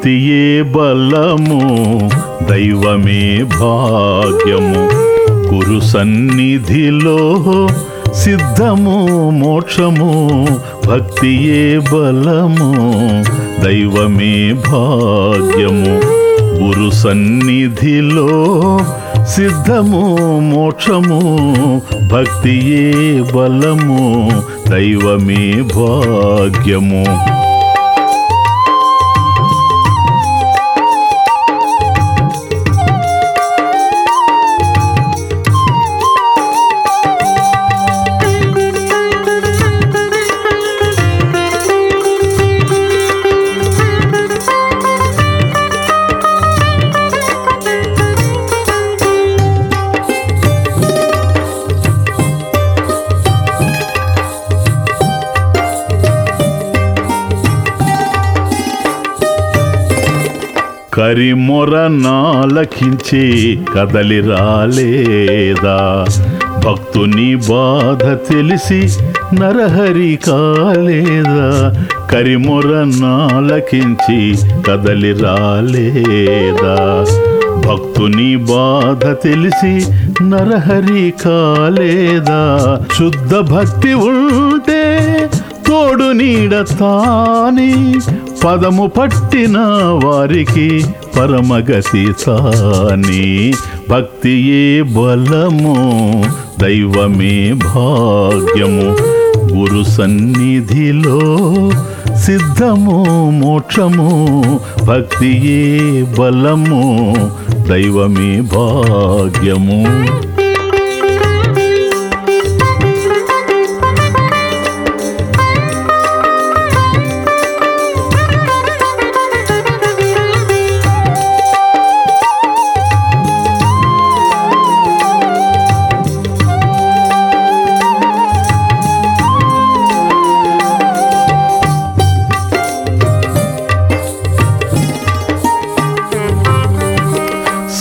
భక్తియే బలము దైవమే భాగ్యము. గురు సన్నిధిలో సిద్ధము మోక్షము భక్తియే బలము దైవమే భాగ్యము. గురు సన్నిధిలో సిద్ధము మోక్షము భక్తియే బలము దైవమే భాగ్యము. కరిమొర నాలకించి కదలి రాలేదా? భక్తుని బాధ తెలిసి నరహరి కాలేదా? కరిమొర నాలకించి కదలి రాలేదా? భక్తుని బాధ తెలిసి నరహరి కాలేదా? శుద్ధ భక్తి ఉంటే తోడు నీడ తాని పదము పట్టిన వారికి పరమగతి సాని. భక్తియే బలము దైవమే భాగ్యము. గురు సన్నిధిలో సిద్ధము మోక్షము. భక్తియే బలము దైవమే భాగ్యము.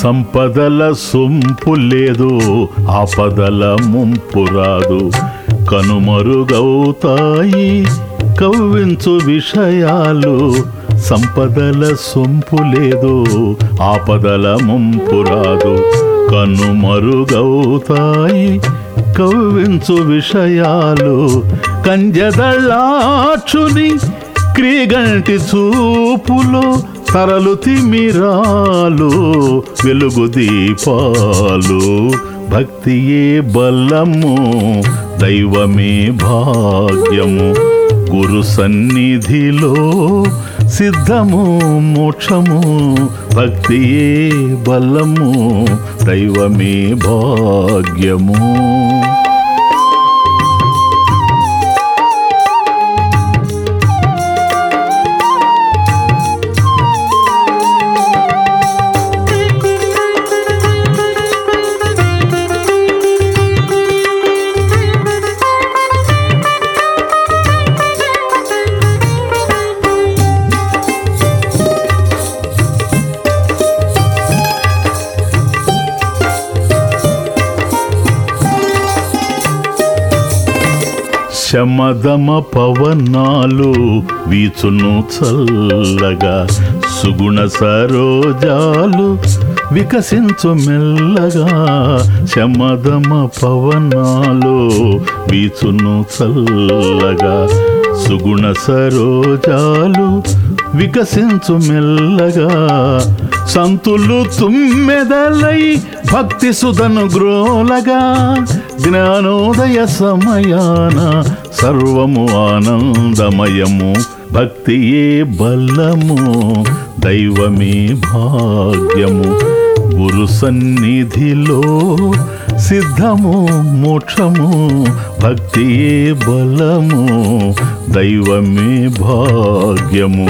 సంపదల సొంపు లేదు ఆపదల ముంపు రాదు. కనుమరుగవుతాయి కవ్వించు విషయాలు. సంపదల సొంపు లేదు ఆపదల ముంపు రాదు. కనుమరుగవుతాయి కవ్వించు విషయాలు. కంజదళాచుని క్రీగంటి చూపులో తరలు తిమిరాలు వెలుగు దీపాలు. భక్తియే బలము దైవమే భాగ్యము. గురు సన్నిధిలో సిద్ధము మోక్షము. భక్తియే బలము దైవమే భాగ్యము. శమదమ పవనాలు వీచును చల్లగా సుగుణ సరోజాలు వికసించు మెల్లగా శమదమ పవనాలు వీచును చల్లగా సుగుణ సరోజాలు వికసించు మెల్లగా. సంతులు తుమ్మెదలై భక్తి సుధను గ్రోలగా. జ్ఞానోదయ సమయాన సర్వము ఆనందమయము. భక్తియే బలము దైవమే భాగ్యము. గురు సన్నిధిలో సిద్ధము మోక్షము భక్తియే బలము దైవమే భాగ్యము.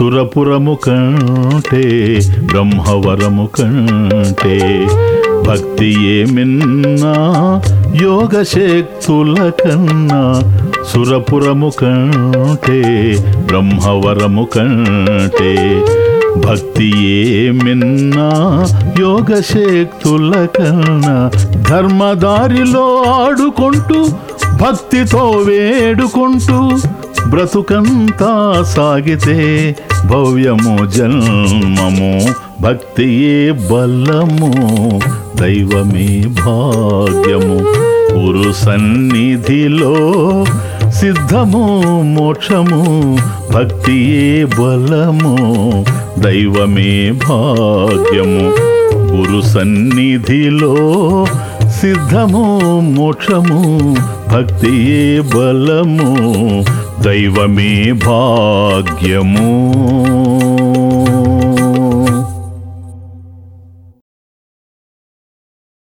సురపురము కంటే బ్రహ్మవరము కంటే భక్తి ఏమిన్నా యోగశక్తుల కన్నా సురపురము కంటే బ్రహ్మవరము కంటే భక్తి ఏమిన్నా యోగశక్తుల కన్నా ధర్మదారిలో ఆడుకుంటూ భక్తితో వేడుకుంటూ బ్రతుకంతా సాగితే భవ్యము జన్మము భక్తియే బలము దైవమే భాగ్యము. గురు సన్నిధిలో సిద్ధము మోక్షము భక్తియే బలము దైవమే భాగ్యము. గురు సన్నిధిలో సిద్ధము మోక్షము భక్తియే బలము దైవమే భాగ్యము.